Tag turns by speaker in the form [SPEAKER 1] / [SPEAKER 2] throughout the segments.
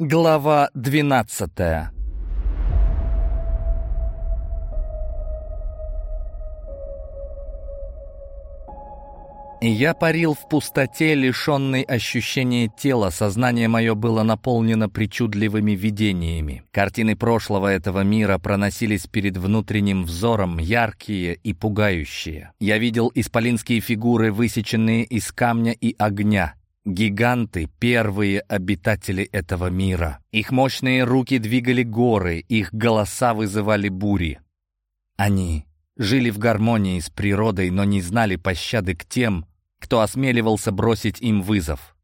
[SPEAKER 1] Глава 12 Я парил в пустоте, лишенной ощущения тела. Сознание мое было наполнено причудливыми видениями. Картины прошлого этого мира проносились перед внутренним взором, яркие и пугающие. Я видел исполинские фигуры, высеченные из камня и огня Гиганты — первые обитатели этого мира. Их мощные руки двигали горы, их голоса вызывали бури. Они жили в гармонии с природой, но не знали пощады к тем, кто осмеливался бросить им вызов.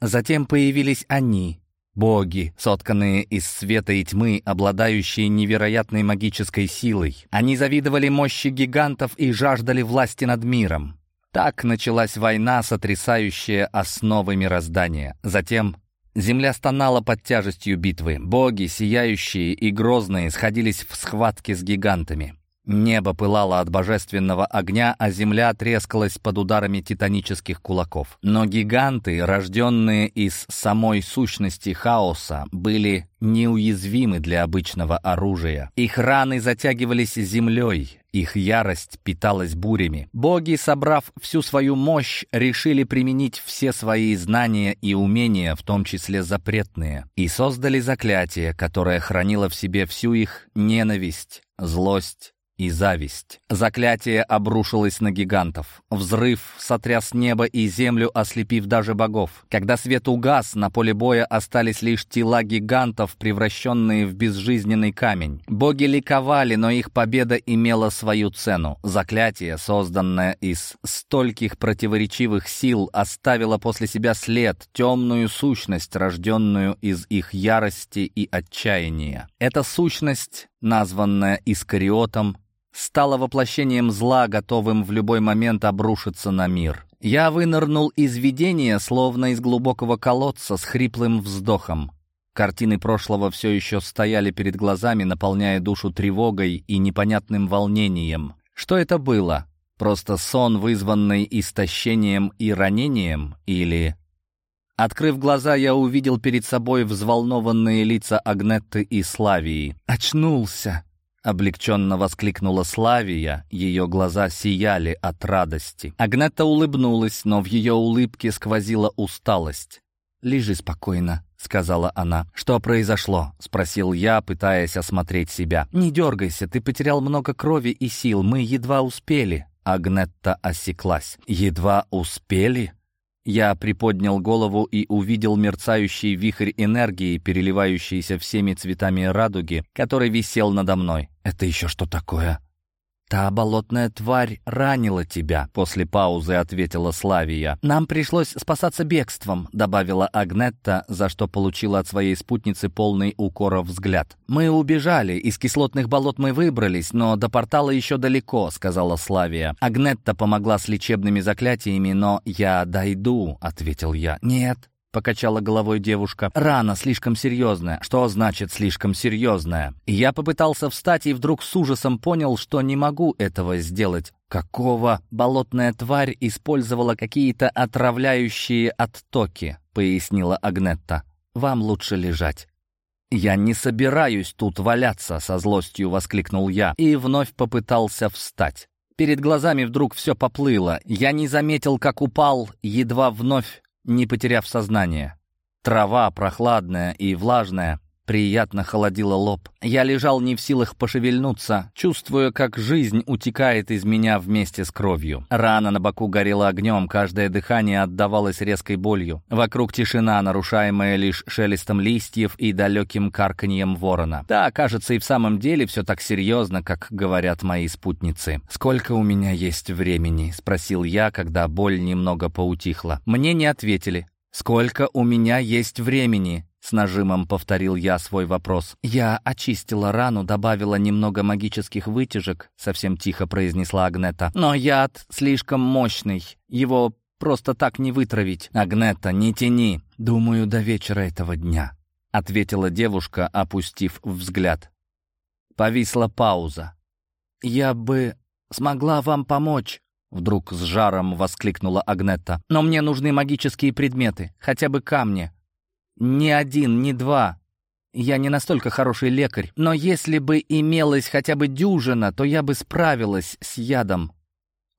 [SPEAKER 1] Затем появились они, боги, сотканные из света и тьмы, обладающие невероятной магической силой. Они завидовали мощи гигантов и жаждали власти над миром. Так началась война, сотрясающая основы мироздания. Затем земля стонала под тяжестью битвы. Боги, сияющие и грозные, сходились в схватке с гигантами. Небо пылало от божественного огня, а земля трескалась под ударами титанических кулаков. Но гиганты, рожденные из самой сущности хаоса, были неуязвимы для обычного оружия. Их раны затягивались землей, их ярость питалась бурями. Боги, собрав всю свою мощь, решили применить все свои знания и умения, в том числе запретные, и создали заклятие, которое хранило в себе всю их ненависть, злость, и зависть. Заклятие обрушилось на гигантов. Взрыв сотряс небо и землю, ослепив даже богов. Когда свет угас, на поле боя остались лишь тела гигантов, превращенные в безжизненный камень. Боги ликовали, но их победа имела свою цену. Заклятие, созданное из стольких противоречивых сил, оставило после себя след, темную сущность, рожденную из их ярости и отчаяния. Эта сущность названная Искариотом, стала воплощением зла, готовым в любой момент обрушиться на мир. Я вынырнул из видения, словно из глубокого колодца с хриплым вздохом. Картины прошлого все еще стояли перед глазами, наполняя душу тревогой и непонятным волнением. Что это было? Просто сон, вызванный истощением и ранением? Или Открыв глаза, я увидел перед собой взволнованные лица Агнетты и Славии. «Очнулся!» — облегченно воскликнула Славия. Ее глаза сияли от радости. Агнетта улыбнулась, но в ее улыбке сквозила усталость. «Лежи спокойно», — сказала она. «Что произошло?» — спросил я, пытаясь осмотреть себя. «Не дергайся, ты потерял много крови и сил, мы едва успели». Агнетта осеклась. «Едва успели?» Я приподнял голову и увидел мерцающий вихрь энергии, переливающийся всеми цветами радуги, который висел надо мной. «Это еще что такое?» «Та болотная тварь ранила тебя», — после паузы ответила Славия. «Нам пришлось спасаться бегством», — добавила Агнетта, за что получила от своей спутницы полный укора взгляд. «Мы убежали, из кислотных болот мы выбрались, но до портала еще далеко», — сказала Славия. Агнетта помогла с лечебными заклятиями, но «я дойду», — ответил я. «Нет, покачала головой девушка. Рана слишком серьезная. Что значит слишком серьезная? Я попытался встать и вдруг с ужасом понял, что не могу этого сделать. Какого болотная тварь использовала какие-то отравляющие оттоки, пояснила Агнетта. Вам лучше лежать. «Я не собираюсь тут валяться!» — со злостью воскликнул я и вновь попытался встать. Перед глазами вдруг все поплыло. Я не заметил, как упал, едва вновь не потеряв сознание. Трава прохладная и влажная, Приятно холодило лоб. Я лежал не в силах пошевельнуться, чувствуя, как жизнь утекает из меня вместе с кровью. Рана на боку горела огнем, каждое дыхание отдавалось резкой болью. Вокруг тишина, нарушаемая лишь шелестом листьев и далеким карканьем ворона. Да, кажется, и в самом деле все так серьезно, как говорят мои спутницы. «Сколько у меня есть времени?» — спросил я, когда боль немного поутихла. Мне не ответили. «Сколько у меня есть времени?» — с нажимом повторил я свой вопрос. «Я очистила рану, добавила немного магических вытяжек», — совсем тихо произнесла Агнета. «Но яд слишком мощный. Его просто так не вытравить». «Агнета, не тяни. Думаю, до вечера этого дня», — ответила девушка, опустив взгляд. Повисла пауза. «Я бы смогла вам помочь», Вдруг с жаром воскликнула Агнетта. «Но мне нужны магические предметы, хотя бы камни. Ни один, ни два. Я не настолько хороший лекарь, но если бы имелась хотя бы дюжина, то я бы справилась с ядом.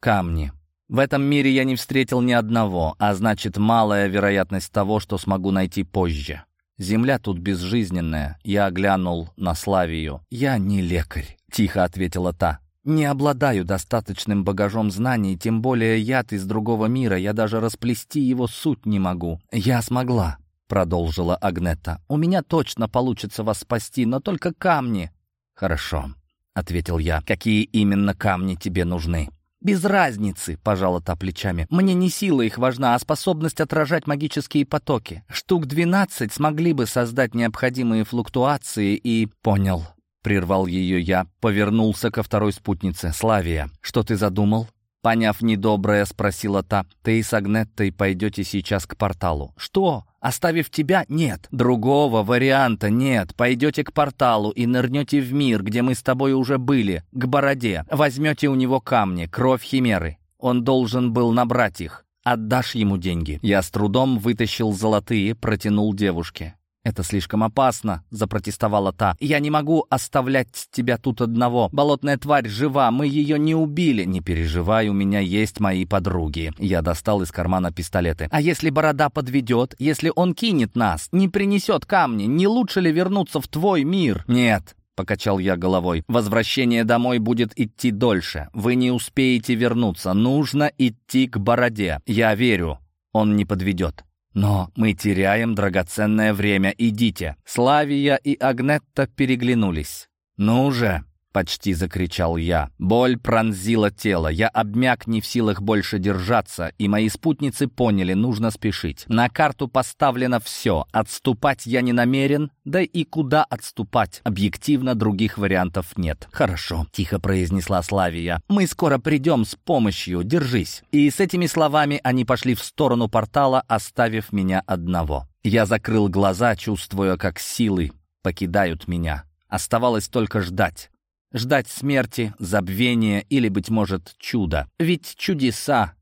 [SPEAKER 1] Камни. В этом мире я не встретил ни одного, а значит, малая вероятность того, что смогу найти позже. Земля тут безжизненная. Я оглянул на Славию. «Я не лекарь», — тихо ответила та. Не обладаю достаточным багажом знаний, тем более яд из другого мира, я даже расплести его суть не могу. Я смогла, — продолжила Агнета. «У меня точно получится вас спасти, но только камни». «Хорошо», — ответил я. «Какие именно камни тебе нужны?» «Без разницы», — пожала та плечами. «Мне не сила их важна, а способность отражать магические потоки. Штук двенадцать смогли бы создать необходимые флуктуации и...» «Понял», прервал ее я, повернулся ко второй спутнице, Славия. «Что ты задумал?» Поняв недоброе, спросила та, «Ты с Агнеттой пойдете сейчас к порталу». «Что? Оставив тебя? Нет. Другого варианта нет. Пойдете к порталу и нырнете в мир, где мы с тобой уже были, к Бороде. Возьмете у него камни, кровь Химеры. Он должен был набрать их. Отдашь ему деньги». Я с трудом вытащил золотые, протянул девушке. «Это слишком опасно», — запротестовала та. «Я не могу оставлять тебя тут одного. Болотная тварь жива, мы ее не убили». «Не переживай, у меня есть мои подруги». Я достал из кармана пистолеты. «А если борода подведет? Если он кинет нас? Не принесет камни? Не лучше ли вернуться в твой мир?» «Нет», — покачал я головой. «Возвращение домой будет идти дольше. Вы не успеете вернуться. Нужно идти к бороде. Я верю, он не подведет». Но мы теряем драгоценное время, идите. Славия и Агнетта переглянулись. Ну уже. Почти закричал я. Боль пронзила тело. Я обмяк не в силах больше держаться, и мои спутницы поняли, нужно спешить. На карту поставлено все. Отступать я не намерен, да и куда отступать? Объективно других вариантов нет. Хорошо, тихо произнесла Славия. Мы скоро придем с помощью, держись. И с этими словами они пошли в сторону портала, оставив меня одного. Я закрыл глаза, чувствуя, как силы покидают меня. Оставалось только ждать ждать смерти, забвения или, быть может, чуда. Ведь чудеса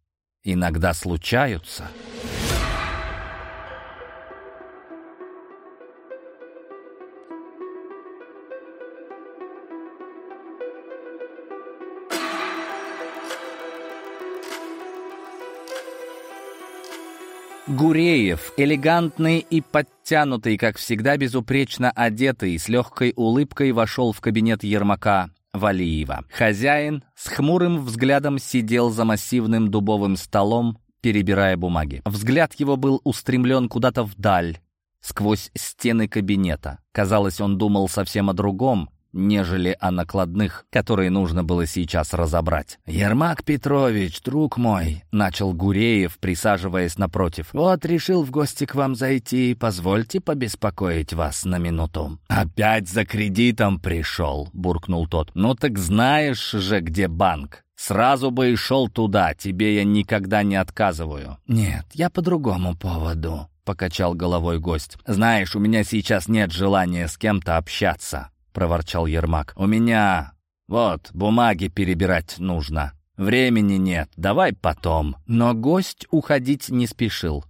[SPEAKER 1] иногда случаются. Гуреев, элегантный и подчеркнутый, Тянутый, как всегда, безупречно одетый, с легкой улыбкой вошел в кабинет Ермака Валиева. Хозяин с хмурым взглядом сидел за массивным дубовым столом, перебирая бумаги. Взгляд его был устремлен куда-то вдаль, сквозь стены кабинета. Казалось, он думал совсем о другом, нежели о накладных, которые нужно было сейчас разобрать. «Ермак Петрович, друг мой», — начал Гуреев, присаживаясь напротив, — «вот решил в гости к вам зайти, позвольте побеспокоить вас на минуту». «Опять за кредитом пришел», — буркнул тот. «Ну так знаешь же, где банк». «Сразу бы и шел туда, тебе я никогда не отказываю». «Нет, я по другому поводу», — покачал головой гость. «Знаешь, у меня сейчас нет желания с кем-то общаться. — проворчал Ермак. «У меня... вот, бумаги перебирать нужно. Времени нет, давай потом». Но гость уходить не спешил.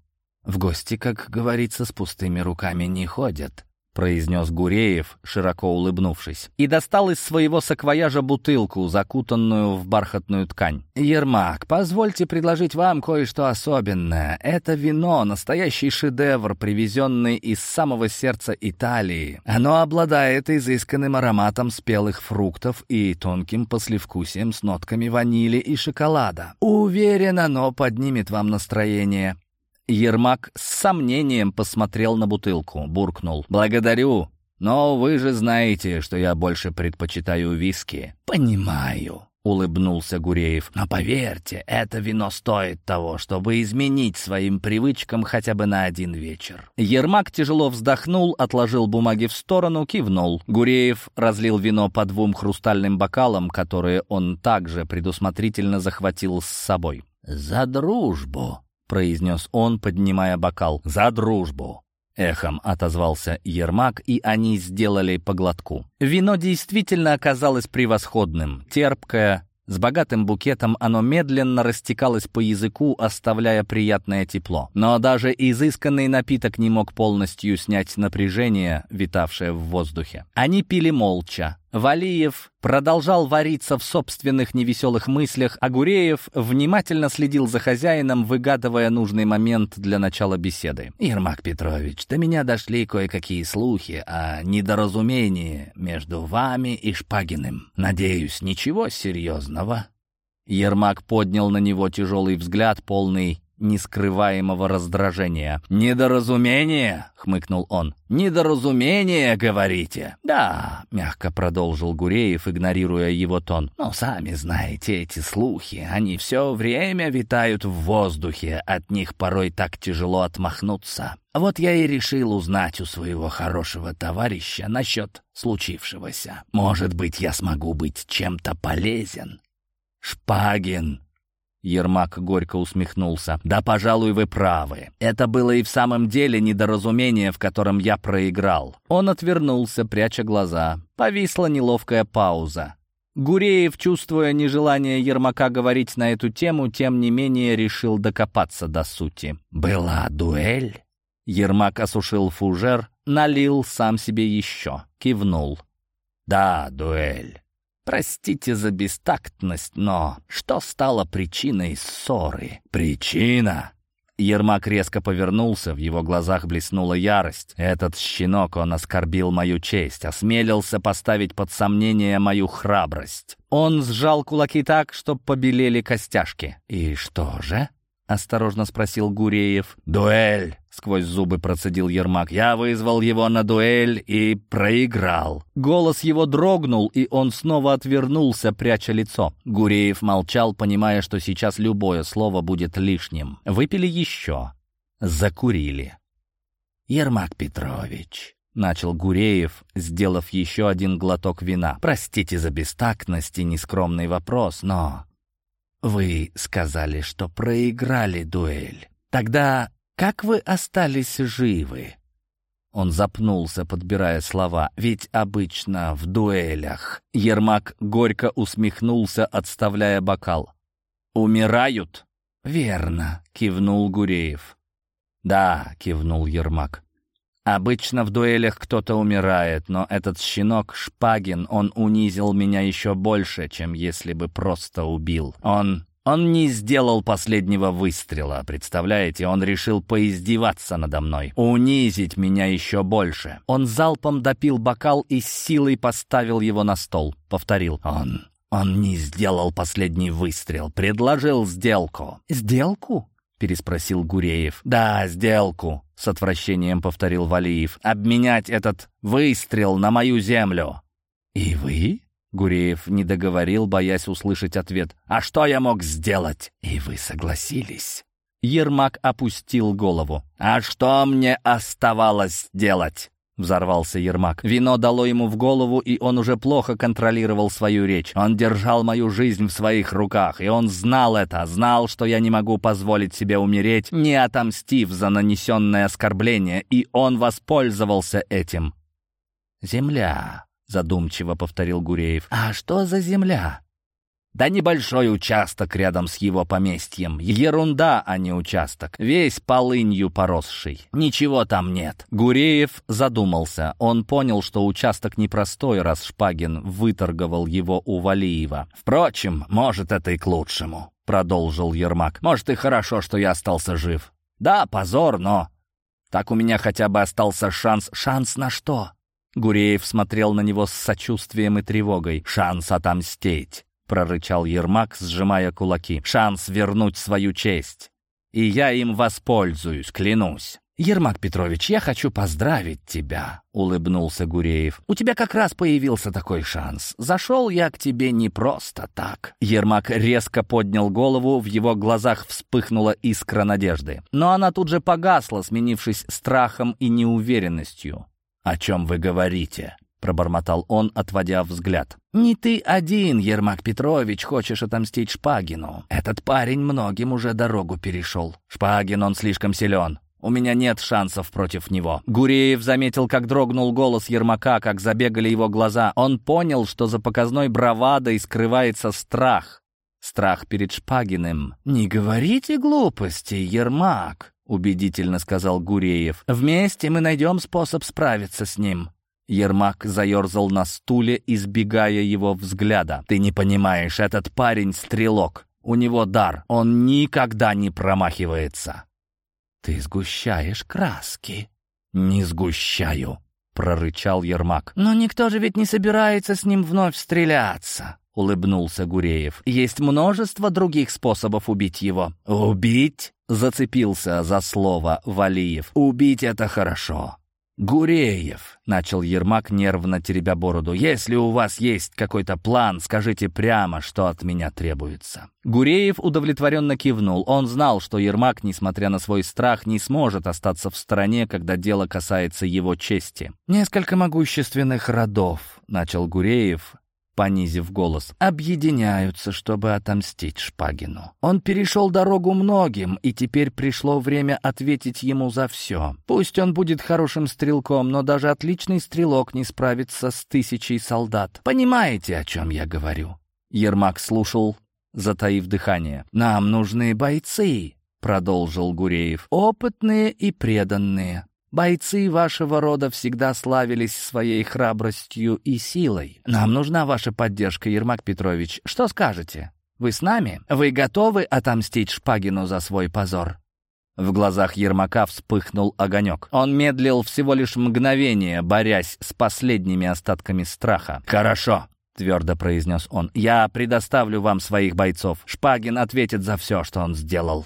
[SPEAKER 1] В гости, как говорится, с пустыми руками не ходят. — произнес Гуреев, широко улыбнувшись, и достал из своего саквояжа бутылку, закутанную в бархатную ткань. «Ермак, позвольте предложить вам кое-что особенное. Это вино — настоящий шедевр, привезенный из самого сердца Италии. Оно обладает изысканным ароматом спелых фруктов и тонким послевкусием с нотками ванили и шоколада. Уверен, оно поднимет вам настроение. Ермак с сомнением посмотрел на бутылку, буркнул. «Благодарю, но вы же знаете, что я больше предпочитаю виски». «Понимаю», — улыбнулся Гуреев. «Но поверьте, это вино стоит того, чтобы изменить своим привычкам хотя бы на один вечер». Ермак тяжело вздохнул, отложил бумаги в сторону, кивнул. Гуреев разлил вино по двум хрустальным бокалам, которые он также предусмотрительно захватил с собой. «За дружбу!» произнес он, поднимая бокал. «За дружбу!» Эхом отозвался Ермак, и они сделали поглотку. Вино действительно оказалось превосходным, терпкое, с богатым букетом оно медленно растекалось по языку, оставляя приятное тепло. Но даже изысканный напиток не мог полностью снять напряжение, витавшее в воздухе. Они пили молча, Валиев продолжал вариться в собственных невеселых мыслях, а Гуреев внимательно следил за хозяином, выгадывая нужный момент для начала беседы. «Ермак Петрович, до меня дошли кое-какие слухи о недоразумении между вами и Шпагиным. Надеюсь, ничего серьезного?» Ермак поднял на него тяжелый взгляд, полный нескрываемого раздражения. «Недоразумение!» — хмыкнул он. «Недоразумение, говорите?» «Да», — мягко продолжил Гуреев, игнорируя его тон. «Но сами знаете, эти слухи, они все время витают в воздухе, от них порой так тяжело отмахнуться. Вот я и решил узнать у своего хорошего товарища насчет случившегося. Может быть, я смогу быть чем-то полезен». «Шпагин!» Ермак горько усмехнулся. «Да, пожалуй, вы правы. Это было и в самом деле недоразумение, в котором я проиграл». Он отвернулся, пряча глаза. Повисла неловкая пауза. Гуреев, чувствуя нежелание Ермака говорить на эту тему, тем не менее решил докопаться до сути. «Была дуэль?» Ермак осушил фужер, налил сам себе еще, кивнул. «Да, дуэль. Простите за бестактность, но что стало причиной ссоры? Причина? Ермак резко повернулся, в его глазах блеснула ярость. Этот щенок, он оскорбил мою честь, осмелился поставить под сомнение мою храбрость. Он сжал кулаки так, что побелели костяшки. «И что же?» — осторожно спросил Гуреев. «Дуэль!» — сквозь зубы процедил Ермак. «Я вызвал его на дуэль и проиграл». Голос его дрогнул, и он снова отвернулся, пряча лицо. Гуреев молчал, понимая, что сейчас любое слово будет лишним. Выпили еще. Закурили. «Ермак Петрович», — начал Гуреев, сделав еще один глоток вина. «Простите за бестактность и нескромный вопрос, но...» «Вы сказали, что проиграли дуэль. Тогда как вы остались живы?» Он запнулся, подбирая слова, ведь обычно в дуэлях. Ермак горько усмехнулся, отставляя бокал. «Умирают?» «Верно», — кивнул Гуреев. «Да», — кивнул Ермак. «Обычно в дуэлях кто-то умирает, но этот щенок, Шпагин, он унизил меня еще больше, чем если бы просто убил. Он он не сделал последнего выстрела, представляете? Он решил поиздеваться надо мной, унизить меня еще больше. Он залпом допил бокал и с силой поставил его на стол. Повторил. Он... Он не сделал последний выстрел, предложил сделку. «Сделку?» переспросил Гуреев. «Да, сделку», — с отвращением повторил Валиев. «Обменять этот выстрел на мою землю». «И вы?» Гуреев не договорил, боясь услышать ответ. «А что я мог сделать?» «И вы согласились?» Ермак опустил голову. «А что мне оставалось делать?» Взорвался Ермак. Вино дало ему в голову, и он уже плохо контролировал свою речь. Он держал мою жизнь в своих руках, и он знал это, знал, что я не могу позволить себе умереть, не отомстив за нанесенное оскорбление, и он воспользовался этим. «Земля», задумчиво повторил Гуреев. «А что за земля?» «Да небольшой участок рядом с его поместьем. Ерунда, а не участок. Весь полынью поросший. Ничего там нет». Гуреев задумался. Он понял, что участок непростой, раз Шпагин выторговал его у Валиева. «Впрочем, может, это и к лучшему», — продолжил Ермак. «Может, и хорошо, что я остался жив. Да, позор, но так у меня хотя бы остался шанс. Шанс на что? Гуреев смотрел на него с сочувствием и тревогой. «Шанс отомстить!» — прорычал Ермак, сжимая кулаки. «Шанс вернуть свою честь! И я им воспользуюсь, клянусь!» «Ермак Петрович, я хочу поздравить тебя», — улыбнулся Гуреев. «У тебя как раз появился такой шанс. Зашел я к тебе не просто так». Ермак резко поднял голову, в его глазах вспыхнула искра надежды. Но она тут же погасла, сменившись страхом и неуверенностью. «О чем вы говорите?» — пробормотал он, отводя взгляд. «Не ты один, Ермак Петрович, хочешь отомстить Шпагину. Этот парень многим уже дорогу перешел. Шпагин, он слишком силен. У меня нет шансов против него». Гуреев заметил, как дрогнул голос Ермака, как забегали его глаза. Он понял, что за показной бравадой скрывается страх. Страх перед Шпагиным. «Не говорите глупости, Ермак!» — убедительно сказал Гуреев. «Вместе мы найдем способ справиться с ним». Ермак заерзал на стуле, избегая его взгляда. «Ты не понимаешь, этот парень — стрелок. У него дар. Он никогда не промахивается». «Ты сгущаешь краски». «Не сгущаю», — прорычал Ермак. «Но никто же ведь не собирается с ним вновь стреляться». — улыбнулся Гуреев. «Есть множество других способов убить его». «Убить?» — зацепился за слово Валиев. «Убить — это хорошо». «Гуреев», — начал Ермак, нервно теребя бороду, — «если у вас есть какой-то план, скажите прямо, что от меня требуется». Гуреев удовлетворенно кивнул. Он знал, что Ермак, несмотря на свой страх, не сможет остаться в стороне, когда дело касается его чести. «Несколько могущественных родов», — начал Гуреев, понизив голос, объединяются, чтобы отомстить Шпагину. Он перешел дорогу многим, и теперь пришло время ответить ему за все. Пусть он будет хорошим стрелком, но даже отличный стрелок не справится с тысячей солдат. Понимаете, о чем я говорю?» Ермак слушал, затаив дыхание. «Нам нужны бойцы», — продолжил Гуреев. «Опытные и преданные. Бойцы вашего рода всегда славились своей храбростью и силой. Нам нужна ваша поддержка, Ермак Петрович. Что скажете? Вы с нами? Вы готовы отомстить Шпагину за свой позор?» В глазах Ермака вспыхнул огонек. Он медлил всего лишь мгновение, борясь с последними остатками страха. «Хорошо», — твердо произнес он, — «я предоставлю вам своих бойцов. Шпагин ответит за все, что он сделал».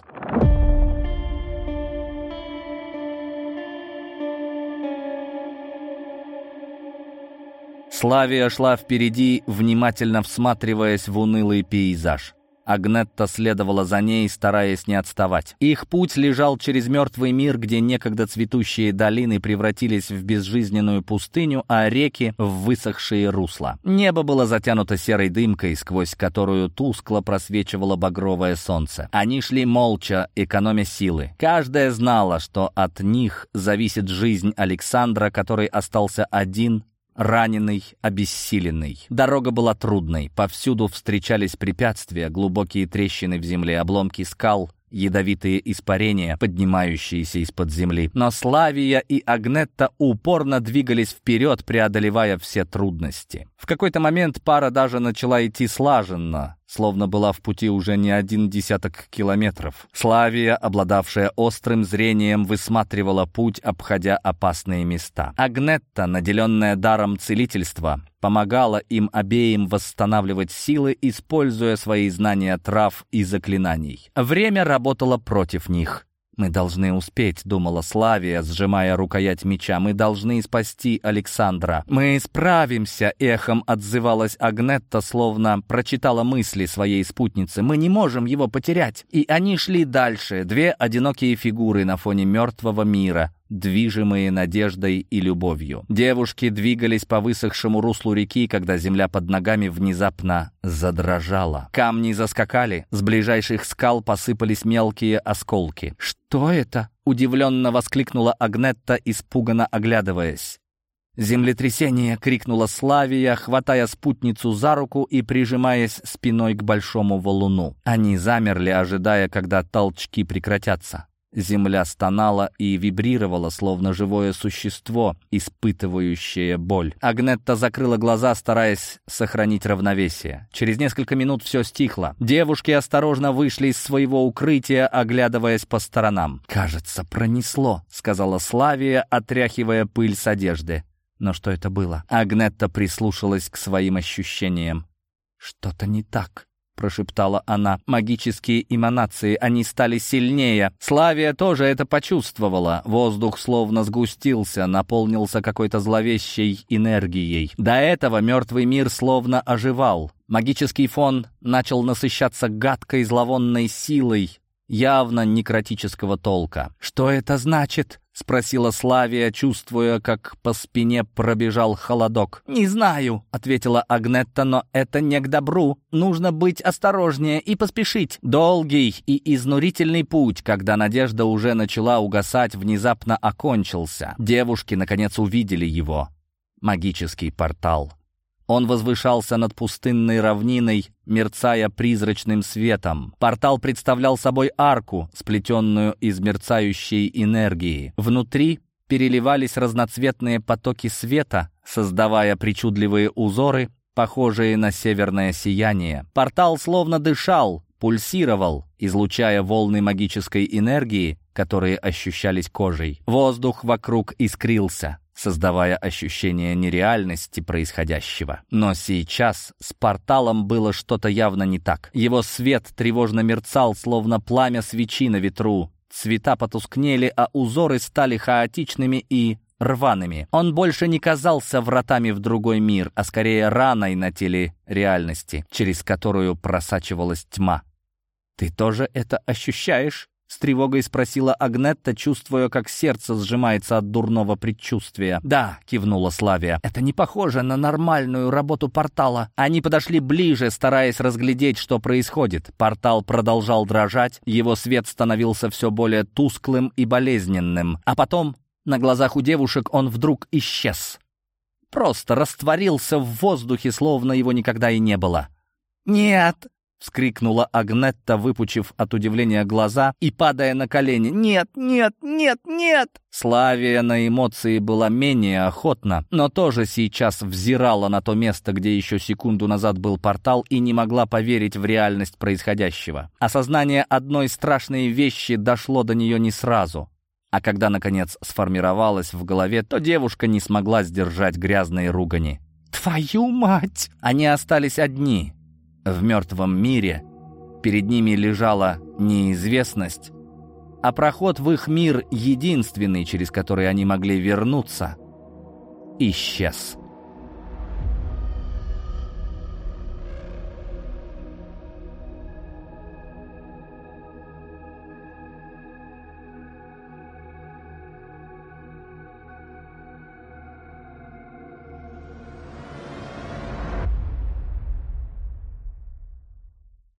[SPEAKER 1] Славия шла впереди, внимательно всматриваясь в унылый пейзаж. Агнетта следовала за ней, стараясь не отставать. Их путь лежал через мертвый мир, где некогда цветущие долины превратились в безжизненную пустыню, а реки — в высохшие русла. Небо было затянуто серой дымкой, сквозь которую тускло просвечивало багровое солнце. Они шли молча, экономя силы. Каждая знала, что от них зависит жизнь Александра, который остался один раненый, обессиленный. Дорога была трудной, повсюду встречались препятствия, глубокие трещины в земле, обломки скал, ядовитые испарения, поднимающиеся из-под земли. Но Славия и Агнетта упорно двигались вперед, преодолевая все трудности. В какой-то момент пара даже начала идти слаженно, словно была в пути уже не один десяток километров. Славия, обладавшая острым зрением, высматривала путь, обходя опасные места. Агнетта, наделенная даром целительства, помогала им обеим восстанавливать силы, используя свои знания трав и заклинаний. Время работало против них. «Мы должны успеть», — думала Славия, сжимая рукоять меча. «Мы должны спасти Александра». «Мы справимся», — эхом отзывалась Агнетта, словно прочитала мысли своей спутницы. «Мы не можем его потерять». И они шли дальше. Две одинокие фигуры на фоне мертвого мира движимые надеждой и любовью. Девушки двигались по высохшему руслу реки, когда земля под ногами внезапно задрожала. Камни заскакали, с ближайших скал посыпались мелкие осколки. «Что это?» — удивленно воскликнула Агнетта, испуганно оглядываясь. «Землетрясение!» — крикнула Славия, хватая спутницу за руку и прижимаясь спиной к большому валуну. Они замерли, ожидая, когда толчки прекратятся. Земля стонала и вибрировала, словно живое существо, испытывающее боль. Агнетта закрыла глаза, стараясь сохранить равновесие. Через несколько минут все стихло. Девушки осторожно вышли из своего укрытия, оглядываясь по сторонам. «Кажется, пронесло», — сказала Славия, отряхивая пыль с одежды. Но что это было? Агнетта прислушалась к своим ощущениям. «Что-то не так» прошептала она. Магические эманации, они стали сильнее. Славия тоже это почувствовала. Воздух словно сгустился, наполнился какой-то зловещей энергией. До этого мертвый мир словно оживал. Магический фон начал насыщаться гадкой зловонной силой, явно некротического толка. «Что это значит?» — спросила Славия, чувствуя, как по спине пробежал холодок. «Не знаю», — ответила Агнетта, — «но это не к добру. Нужно быть осторожнее и поспешить. Долгий и изнурительный путь, когда надежда уже начала угасать, внезапно окончился. Девушки, наконец, увидели его. Магический портал. Он возвышался над пустынной равниной, мерцая призрачным светом. Портал представлял собой арку, сплетенную из мерцающей энергии. Внутри переливались разноцветные потоки света, создавая причудливые узоры, похожие на северное сияние. Портал словно дышал, пульсировал, излучая волны магической энергии, которые ощущались кожей. Воздух вокруг искрился создавая ощущение нереальности происходящего. Но сейчас с порталом было что-то явно не так. Его свет тревожно мерцал, словно пламя свечи на ветру. Цвета потускнели, а узоры стали хаотичными и рваными. Он больше не казался вратами в другой мир, а скорее раной на теле реальности, через которую просачивалась тьма. «Ты тоже это ощущаешь?» С тревогой спросила Агнетта, чувствуя, как сердце сжимается от дурного предчувствия. «Да», — кивнула Славия, — «это не похоже на нормальную работу портала». Они подошли ближе, стараясь разглядеть, что происходит. Портал продолжал дрожать, его свет становился все более тусклым и болезненным. А потом, на глазах у девушек, он вдруг исчез. Просто растворился в воздухе, словно его никогда и не было. «Нет!» — вскрикнула Агнетта, выпучив от удивления глаза и падая на колени. «Нет, нет, нет, нет!» Славия на эмоции была менее охотна, но тоже сейчас взирала на то место, где еще секунду назад был портал, и не могла поверить в реальность происходящего. Осознание одной страшной вещи дошло до нее не сразу. А когда, наконец, сформировалось в голове, то девушка не смогла сдержать грязные ругани. «Твою мать!» Они остались одни — в мертвом мире. Перед ними лежала неизвестность, а проход в их мир единственный, через который они могли вернуться, исчез.